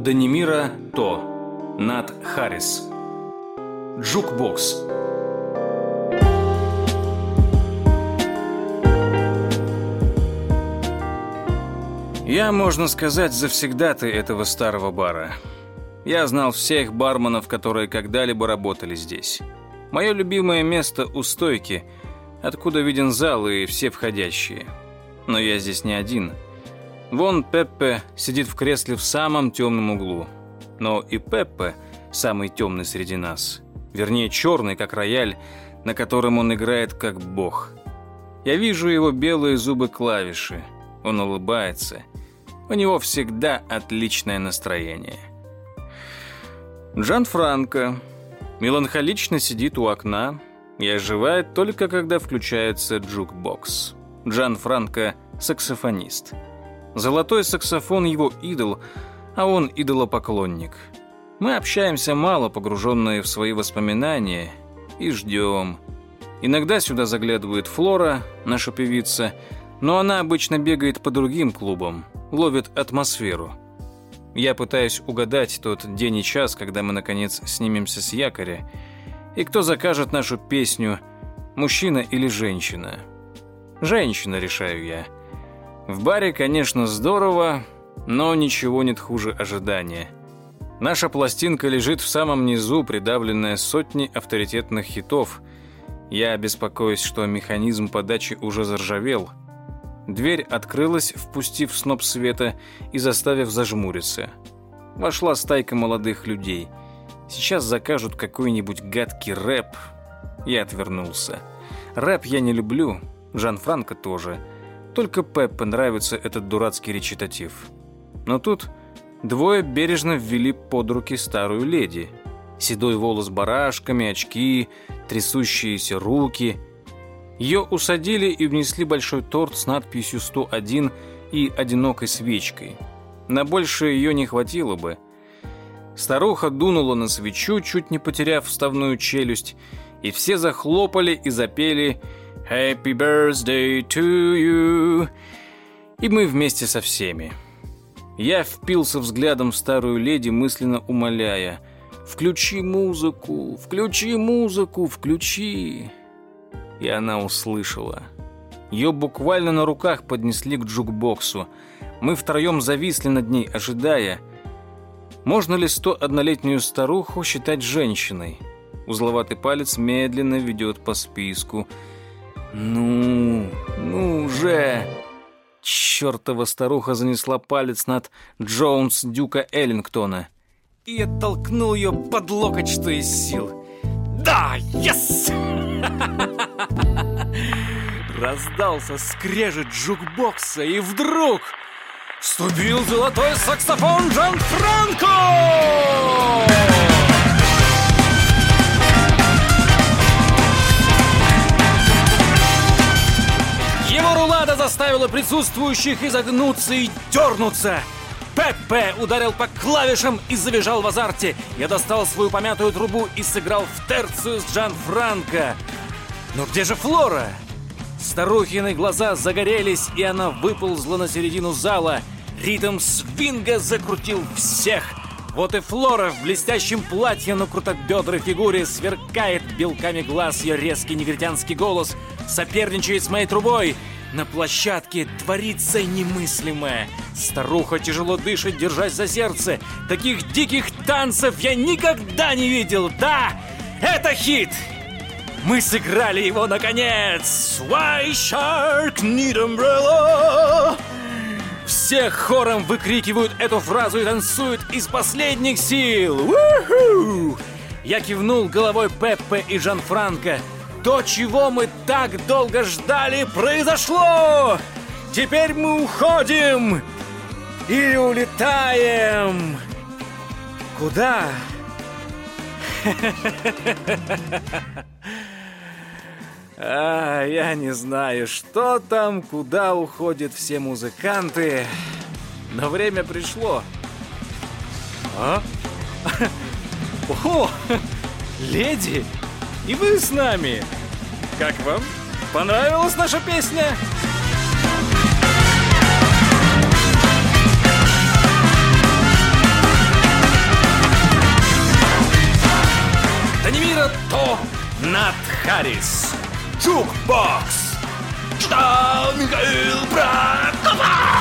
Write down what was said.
Данимира То. Нат Харрис. Джукбокс. Я, можно сказать, завсегдатый этого старого бара. Я знал всех барменов, которые когда-либо работали здесь. Мое любимое место у стойки, откуда виден зал и все входящие. Но я здесь не один. Вон Пеппе сидит в кресле в самом темном углу. Но и Пеппе самый темный среди нас. Вернее, черный, как рояль, на котором он играет как бог. Я вижу его белые зубы клавиши. Он улыбается. У него всегда отличное настроение. Джан Франко меланхолично сидит у окна и оживает только когда включается джукбокс. Джан Франко – саксофонист. Золотой саксофон – его идол, а он идолопоклонник. Мы общаемся мало, погруженные в свои воспоминания, и ждем. Иногда сюда заглядывает Флора, наша певица, но она обычно бегает по другим клубам, ловит атмосферу. Я пытаюсь угадать тот день и час, когда мы, наконец, снимемся с якоря, и кто закажет нашу песню «Мужчина или женщина?» «Женщина», решаю я. В баре, конечно, здорово, но ничего нет хуже ожидания. Наша пластинка лежит в самом низу, придавленная сотней авторитетных хитов. Я беспокоюсь, что механизм подачи уже заржавел – Дверь открылась, впустив сноп света и заставив зажмуриться. Вошла стайка молодых людей. Сейчас закажут какой-нибудь гадкий рэп. Я отвернулся. Рэп я не люблю, Жан-Франко тоже. Только Пеппе нравится этот дурацкий речитатив. Но тут двое бережно ввели под руки старую леди. Седой волос барашками, очки, трясущиеся руки — ее усадили и внесли большой торт с надписью «101» и одинокой свечкой. На большее ее не хватило бы. Старуха дунула на свечу, чуть не потеряв вставную челюсть, и все захлопали и запели «Happy birthday to you!» И мы вместе со всеми. Я впился взглядом в старую леди, мысленно умоляя «Включи музыку, включи музыку, включи!» и она услышала. Ее буквально на руках поднесли к джукбоксу. Мы втроем зависли над ней, ожидая. Можно ли 101-летнюю старуху считать женщиной? Узловатый палец медленно ведет по списку. «Ну, ну же!» Чёртова старуха занесла палец над Джонс Дюка Эллингтона. И я толкнул ее под локоть, что из сил. «Да, yes!» Раздался скрежет джукбокса, и вдруг вступил золотой саксофон Джан Франко! Присутствующих изогнуться и дернуться. Пеппе ударил по клавишам и завизжал в азарте. Я достал свою помятую трубу и сыграл в терцию с Джан Франко. Но где же Флора? Старухины глаза загорелись, и она выползла на середину зала. Ритм свинга закрутил всех. Вот и Флора в блестящем платье на крутобедрой фигуре сверкает белками глаз ее резкий негритянский голос, соперничает с моей трубой. На площадке творится немыслимое. Старуха тяжело дышит, держась за сердце. Таких диких танцев я никогда не видел. Да, это хит! Мы сыграли его наконец! Why shark need umbrella? Все хором выкрикивают эту фразу и танцуют из последних сил. Я кивнул головой Пеппе и Жан-Франко. То, чего мы так долго ждали, произошло! Теперь мы уходим! Или улетаем! Куда? А, я не знаю, что там, куда уходят все музыканты. Но время пришло. А? О, леди, и вы с нами. Как вам? Понравилась наша песня? Данимира То Нат Харрис. Чукбокс. Читал Михаил Брат.